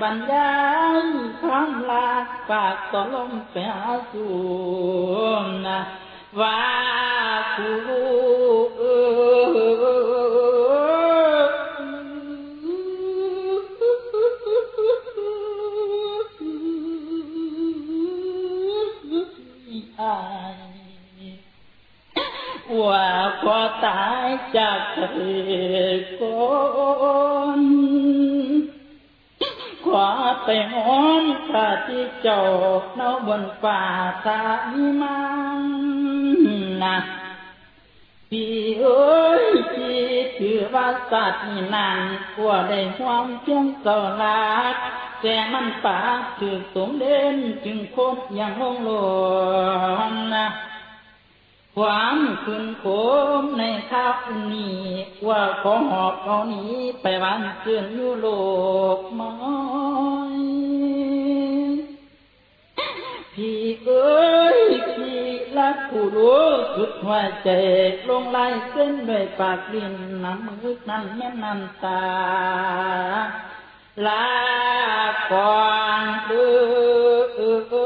บรรยายคำลาฝากต่อลมไปหาสู่นะว่าคูเอว่าพอตายจากเธอก่อน ขวาไปหอนพระที่เจ้าเนาบนฝ่าสายมังนะพี่เอ้ยพี่ถือว่าสัตว์นี่นานกว่าได้ความเพียงสลัดแต่มันป่าถือสมเด่นจึงโคนอย่างงหลวนนะ ความคืนโคมในข้าวนี้ ว่าขอหอบเอานี้ไปวันเกินยุโลกมอยพี่เอ้ยพี่รักผู้รู้สุดหัวใจลงลายเส้นด้วยปากดินน้ำมือนั้นแม่นันตา ลาก่อนเด้คุ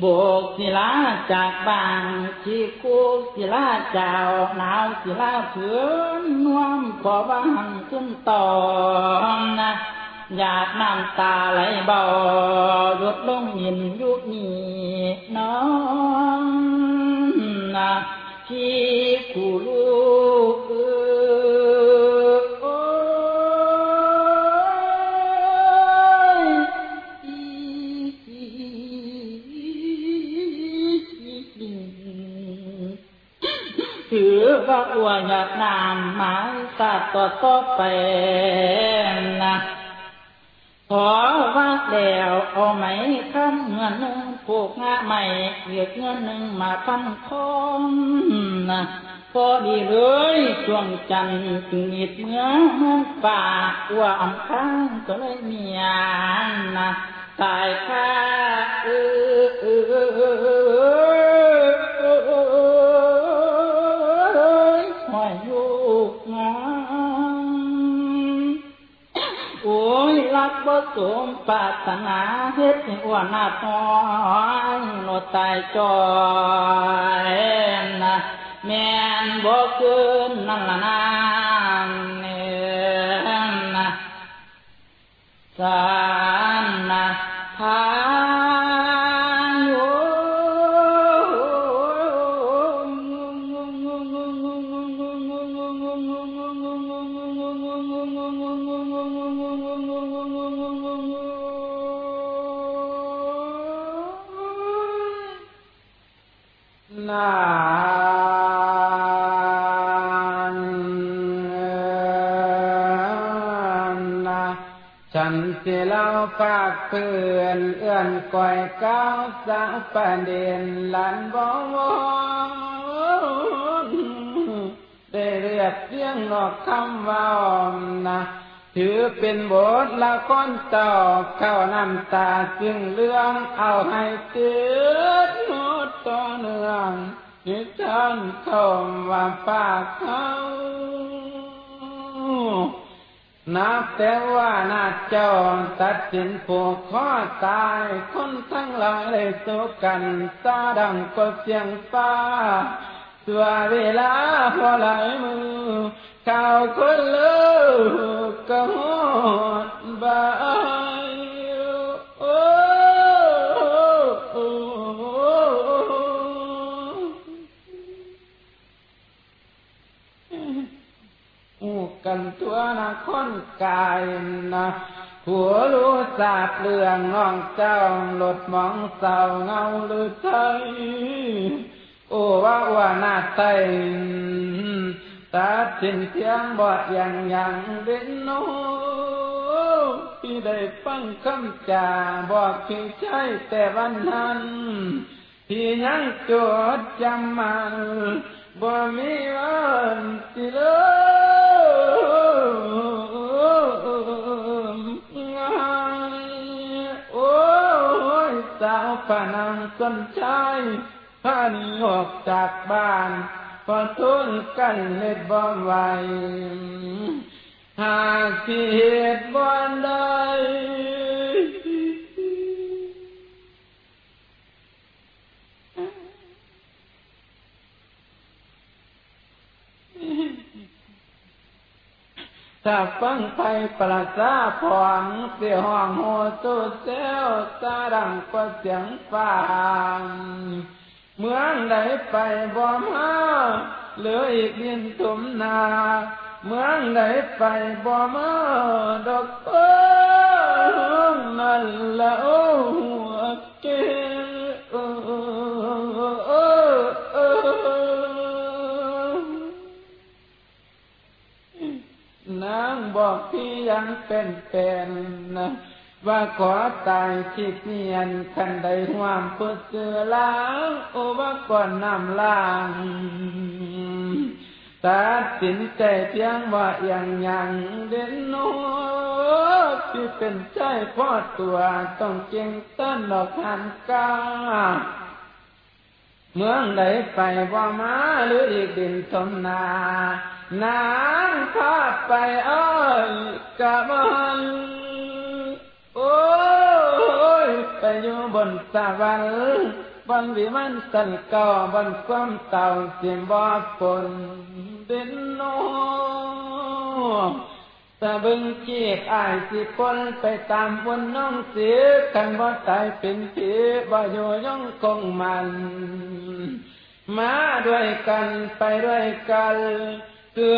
โบกศิลาจากบางที่คูศิลาเจ้าหนาวศิลาเผือนน่วมขอบังขึ้นต่อนะหยาดน้ำตาไหลเบาหยดลงหินยุคนี้น้องนะที่ผู้ลูกเวอยาดน้ำหมายสัตว์ต่อต่อไปนะขอว่าแล้วเอาไหมคำเงินหนึ่งผูกงาใหม่เรียกเงินหนึ่งมาพันคองนะพอดีเลยช่วงจันทร์จึงมีดเมืองเมืองป่าว่าอำค้างก็เลยเมียนนะตายค่าเออเออ สมปรารถนาเฮ็ดให้อ้วนหน้าทองโนตายจอยนะแม่นบ่เกินนั่นละนานเนี่ยนะสานนะพา เพื่อนเอื้อนก่อยก้าวสาวประเด็นลันบวรได้เรียบเรียงนอกคำว่านะถือเป็นบทละครต่อเข้าน้ำตาจึงเรื่องเอาให้เตือนหดต่อเนื่องนิทานเข้าว่าปากเขา นับแต่ว่านาเจ้าตัดสินผูกคอตาย คนทั้งหลายเลยสู้กันตาดังก็เสียงฟ้า ตัวเวลาพอหลายมือข่าวคนเลิกก็หดบา อู้กันตัวนะคนกายนะหัวรู้ทราบเรื่องน้องเจ้าหลดมองเศร้าเงาหรือไทยหน้าไตตัดสินเทียงบ่อย่างอย่างเด่นโนที่ได้ฟังคำจาบอกพียงใช่แต่วันนั้นที่ยังจดจำมัน บ่มีวันสิเลโอ้ยสาวผนังสนใจพานออกจากบ้านพอทุนกันเล็ดบ่ไหวหากที่เหตุบ่ได้ ถ้าฟังไปประสาผองเสียห้องโหตุเซลตาดังก็เสียงฟังเมืองใดไปบ่มาเหลืออีกดินตุมนา เมืองใดไปบ่มาดอกเอิงนั่นละโอ้ นางบอกพี่ยังเป็นเป็นนะว่าขอตายคิดเนียนคันใดห่วามเพื่อเสือล้างโอว่าก่อนนำล้างตัดสินใจเพียงว่าอย่างยังเด่นโนที่เป็นใจพ่อตัวต้องเก่งต้นดอกหันกาเมืองใดไปว่ามาหรืออีกดินสมนา นางพาไปอ้อยกะมันโอ้ยไปอยู่บนสวรรค์บนวิมันสันเก่าบนความเต่าเสียมบ่ฝนเด่นโนตะบึงเกียกอายสิคนไปตามวนน้องเสียกันบ่ตายเป็นผีบ่อยู่ย่องคงมัน มาด้วยกันไปด้วยกัน การ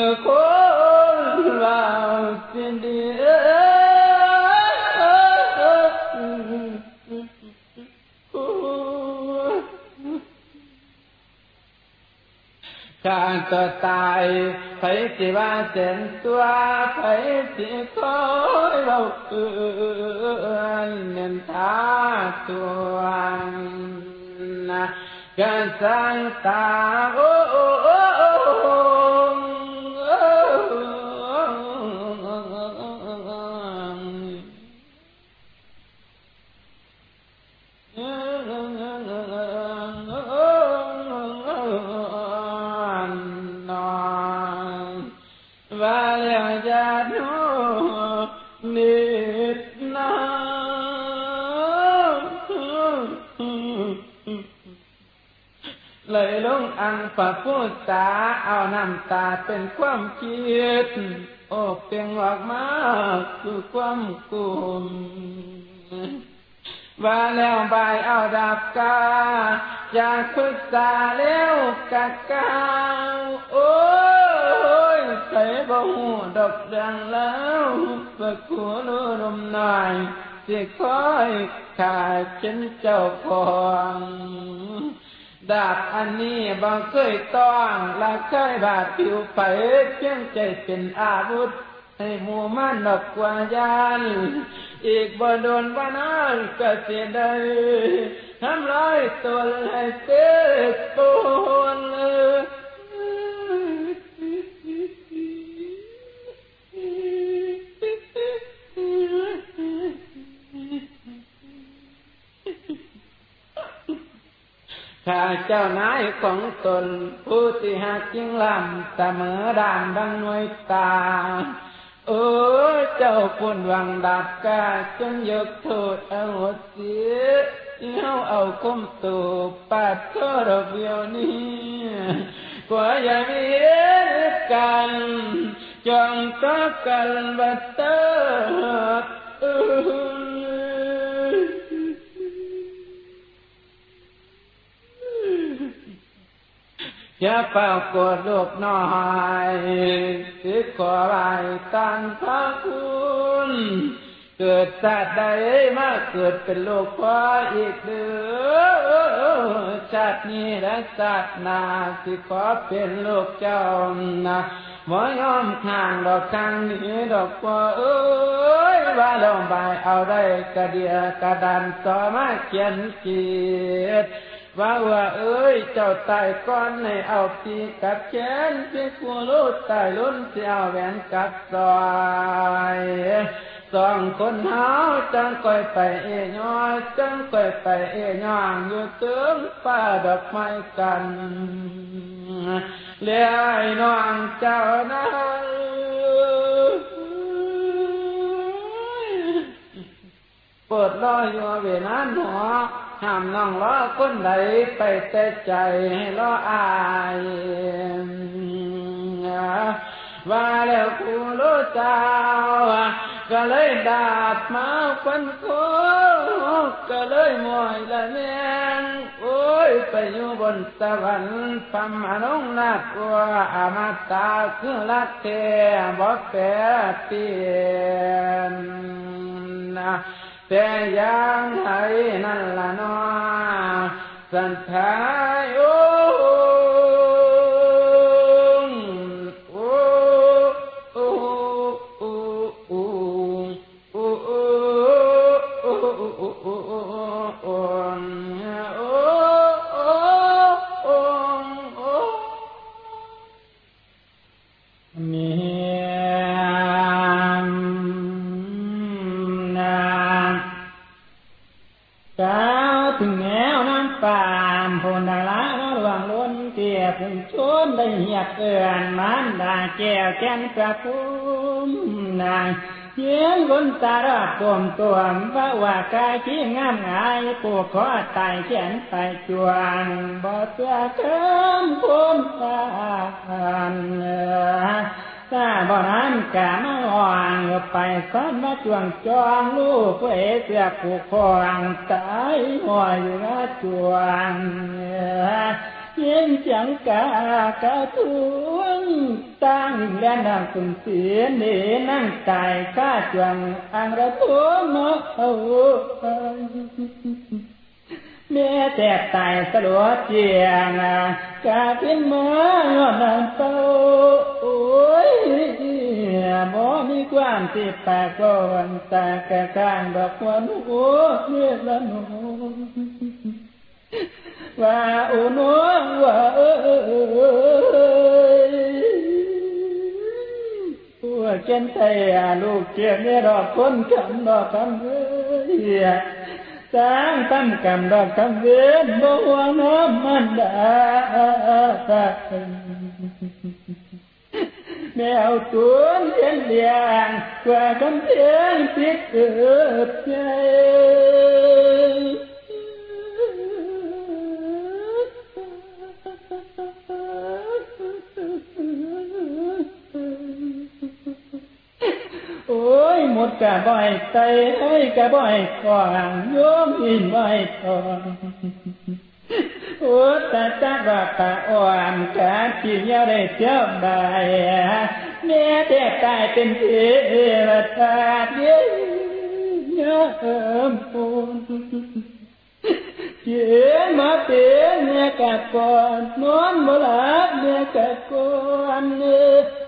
ตัวตายไผสิว่าเส้นตัวไผสิคอยเราเอือนเนินทาตัวนะการสร้างตาโอ้ อังปะพูดตาเอาน้ำตาเป็นความคิด โอ้เปียงออกมาคือความกุมว่าแล้วบเอาดาบกาอยากปรึกษาแล้วกะกาวโอ้ยใส่บ่หูดอกดังแล้วปะขัวนูนมหน่อยสิคอยขาดฉันเจ้าของ ดาบอันนี้บ่เคยต้องและเคยบาดผิวไปเพียงใจเป็นอาวุธให้หมู่มันดอกกว่ายานอีกบ่โดนบ่นานก็เสียได้ทำร้ายตัวให้เจ็บปวดเลย ข้าเจ้านายของตน ผู้ที่หักยิ่งลำเสมอด่านดังหน่วยตาโอ้เจ้าปุ่นวังดับกาจงยกโทษเอาเสียที่เฮาเอาคมตูปาดโทษเราเดียวนี้กว่าอย่ามีเหตุกันจองตักกันบัดเตอเอย่าเป่าโกรธลูกน้อยสิขอไหวตันพระคุณเกิดชาติใดมาเกิดเป็นโลกพ่ออีกเด้อชาตินี้และชาติหน้าสิขอเป็นลูกเจ้านะบ่ยอมข้างดอกข้างนี้ดอกพ่อเอ้ยว่าลงบเอาได้กระเดียกระดานต่อมาเขียนกีด ว่าว่าเอ้ย เจ้าตายก้อนในเอาปีกับแขนเพียงผู้รู้ตายล้นเสียแหวนกับซอยสองคนเฮาจังก่อยไปเอย่อจังก่อยไปเอย่องอยู่เตึงป้าดอกไม้กันเลี้ยน้องเจ้านั้นเปิดรออยู่เวลาหนอ ห้ามน้องรอคนใดไปแต่ใจให้รออายว่าแล้วกูรู้เจ้าก็เลยดาบมาฟันโคก็เลยมอยละแมงโอ้ยไปอยู่บนสวรรค์พมนุงนักว่าอามาตาคือลักเทบ่แปรเปลี่ยนนะ แต่ยังไงนั่นละนอสันทาย ตาราดวมตัวว่าว่ากายที่งามงายปูขอตายเขียนไปจวงบ่เสื้อเคิมคนตานถ้าบ่นั้นกะมาอ่างไปซ้อนมาจวงจองลูกเอเสือผูกคองตายหัวอยู่นะจวง เสียงจังกากะทวงตั้งและนางสุนเสียเนนั่งตายข้าจวงอังระทวงเนาะแม่แตกตายสลัวเจียงกาขึ้นมาหอนันเต้าโอ้ยบ่มีความสิปากก็วันตากะข้างดอกวันโอ้เมื่อละหนู ว่าอุโนว่าเอ้ยว่าเจนไทยลูกเจียนี่ดอกคนคำดอกคำเอ้ยสร้างตั้งกรรมดอกคำเว้นบ่หวงน้ำมันดาแมวตัวเลี้ยงเลี้ยงกว่าคำเพียงสิดเกิดใจ อ้ยหมดกะบ่อยใจให้ยกะบ่อยขวางโยมอินบ่อยทองโอ้ตาจักว่าตาอ่อนกะที่ยาได้เจ้าใดแม่แทบตายเป็นเทวดาเดียวเอิมปูนเจียมาเป็นเมียกะก่อนนอนบ่หลับเมียกะก่อนเนื้อโอ้ย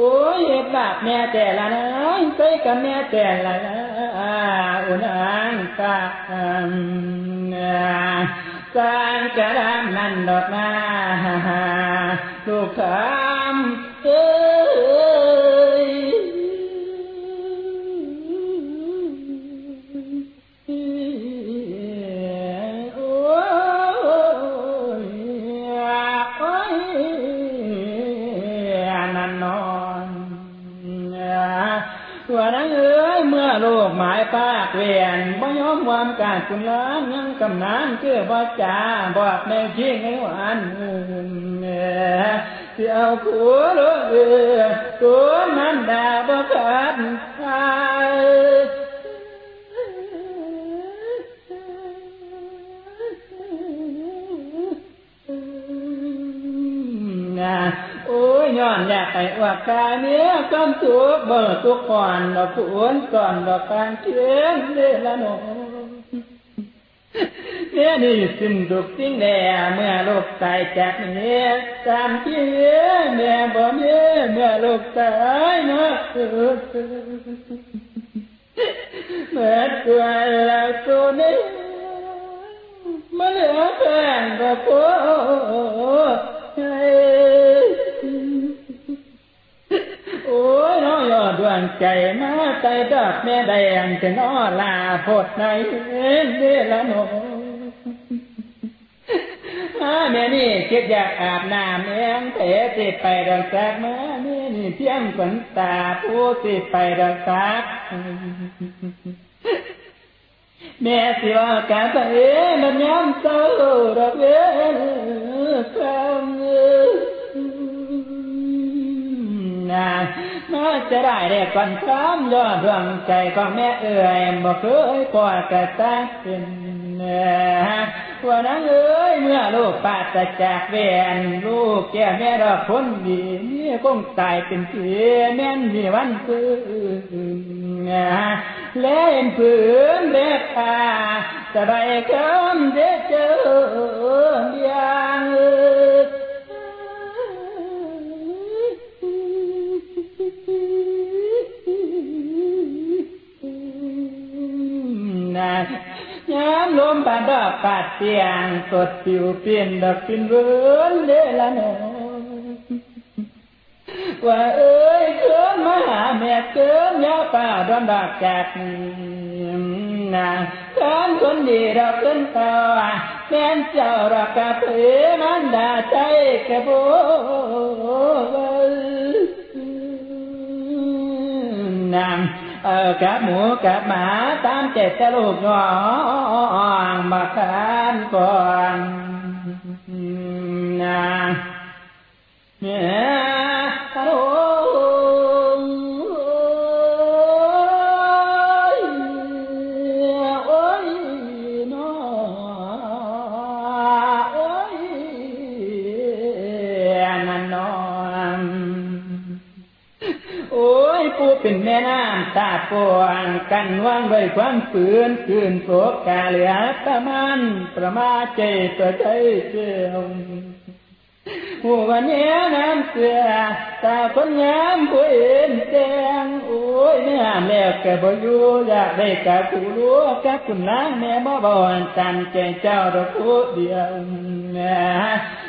โอ้ยเห็ดบาปแม่แต่ละนะใส่กับแม่แต่ละนะอุนังกะสร้างกระดามนั่นดอกนาลูกคำเำนานคือบ่จ่าบอกแม่ชี้ให้หวานเสียวผัวลูกเออตัวมันดาบ่ขาดทนะโอ้ยย้อนอยากไปอวกกาเนี้ยความสุขเบิดทุกก่อนดอกขุนก่อนดอกการเชียงเดละโน เนี่ยนี่สิ้นดุกสิ้นแด่เมื่อลูกตายจากเนี้ตามที่แม่ยบ่มีเมื่อลูกตายเนาะเมื่อตัวเราตัวนี้มาเหลือแฟนก็พอโอ้ยน้อยอดดวงใจมาใจดอกแม่แดงจะนอลาพดในเดลโน แม่นี่คิดอยากอาบน้ำเองเถสิไปดังซักมาแม่นี่เพียงขนตาผู้สิไปดังซักแม่สิว่ากาไปมันย้ำเศร้าดอกเว้คำนามาจะได้เรียกก่อนคำยอดดวงใจของแม่เอ่ยบอกเคยปล่อยกระตักเป็น ว่านังเอ้ยเมื่อลูกปาศจากเวียนลูกแก่แม่ดอกคนดีนี่คงตายเป็นเสียแม่นมีวันคืนเล่นผืนเด็กตาสบายคำเด็กเจอเบีย ลมบาดอกปาดเตียงสดผิวเปลี่ยนดอกเป็นเวินเลละนว่าเอ้ยเกินมาหาแม่เกินยาป่าดอนดอกจากนาเกินคนดีดอกเกินเต่าแม่นเจ้าดอกกะเพือมันดาใจกระโบ นางเออกับหมูกับหม ตาปวงกันว่างด้วยความฝืนคืนโศกกาเหลือประมาณประมาเจตัวใจเจียวหัวเนี้ยน้ำเสือตาคนงามผู้เอ็นแดงโอ้ยเนื้อแม่แกบ่อยู่อยากได้กับผู้รู้กับคุณนางแม่บ่บ่อนตันใจเจ้าดอกผู้เดียวเจ้ยน้อยเจ้าใบบานละอ่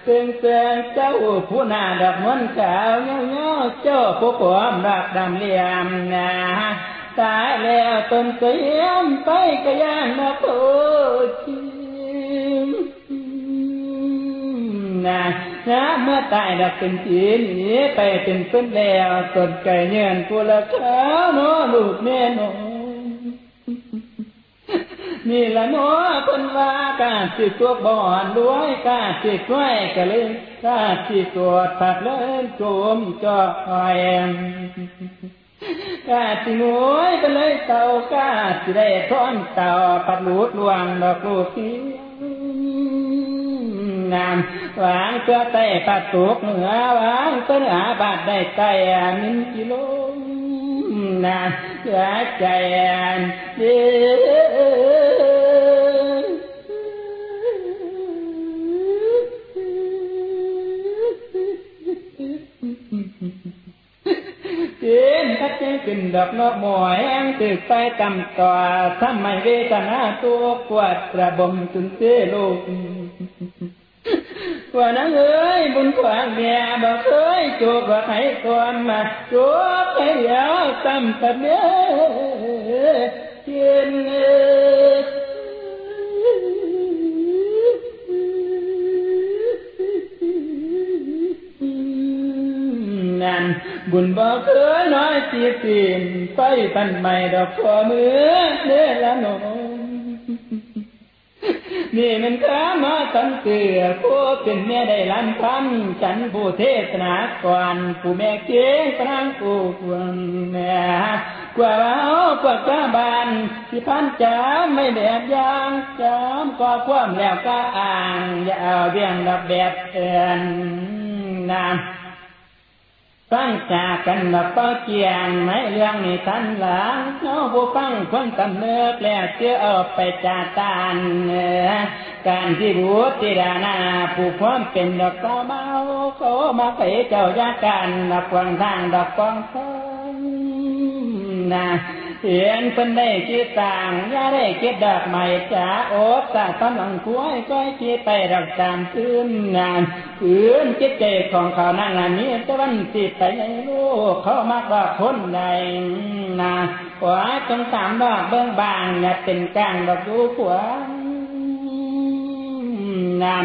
วกกลับบ่ปวนจะเต่างเต้นนะตึงเตือนเจ้าผู้นาดอกมนขาวเงาเงาเจ้าผู้ปวมรักดำเหลี่ยมนะตายแล้วตนเสียมไปกะยานมาโพชิมนะนะเมื่อตายดับเป็นจีหนีไปเป็นเพื่อนแล้วตนไก่เงินกูละขาวน้อลูกแม่น้อ นี่ละน้อคนว่ากาสิตัวบ่อนด้วยกาสิช่วยกะเลยกาสิตัวผัดเล่นโจมจอยกาสิงวยไปเลยเต่ากาสิได้ท้อนเต่าปัดหลุดลวงดอกลูกที่นามหวางเพื่อไต่ปัดตุกเหนือหวางเพื่อหาบาดได้ไต่มินกิโลนาเสียใจเด้ ขึ้นดอกนกหมอยแองตึกไปกำต่อทำไมเวทนาตัวกวดกระบมจนเสียลูกว่านั้นเอ้ยบุญขวางเมียบอกเคยจูบว่าให้ก่อนมาจูบให้เดียวซ้ำกับเมียเทียนเอ้ นั่นบุญบอกเคยน้อยสีสินไปปันใหม่ดอกขอมือเด้ละหนมนี่มันข้ามาตันเตือผู้เป็นแม่ได้ลันพันฉันผู้เทศนาก่อนผู้แม่เก่งพรังกูควรแม่กว่าเอากว่าก้าบานที่พันจ้าไม่แบบยางจามก็ความแล้วก็อ่าง อย่าเอาเบี้ยงดับแบบเตือนนาน ฟังจากกันแบบเป้าเกียงไม่เรื่องนี้ทันหลังน้องผู้ฟังคนตำเนิบแล้วเชื่อเอาไปจาตานการที่บูติดานาผู้ความเป็นดอกตาเมาเขามาไปเจ้ายากันดับกวางทางดอกกวางทางนะ เห็นเพิ่นได้คิดต่างย่าได้คิดดอกใหม่จ้าโอ๊ตาตำลังคุยก็คิดไปดักตามขึ้นนานขืนคิดใจของเขานั่งอันนี้ตะวันติไปในลูกเขามากว่าคนใดนาว่าจงสามดอกเบื้องบางอย่าเป็นกลางดอกดูขวางนาน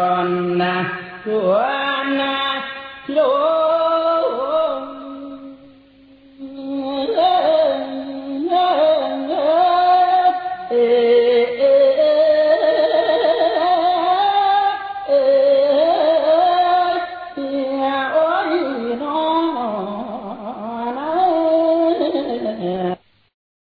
ทำ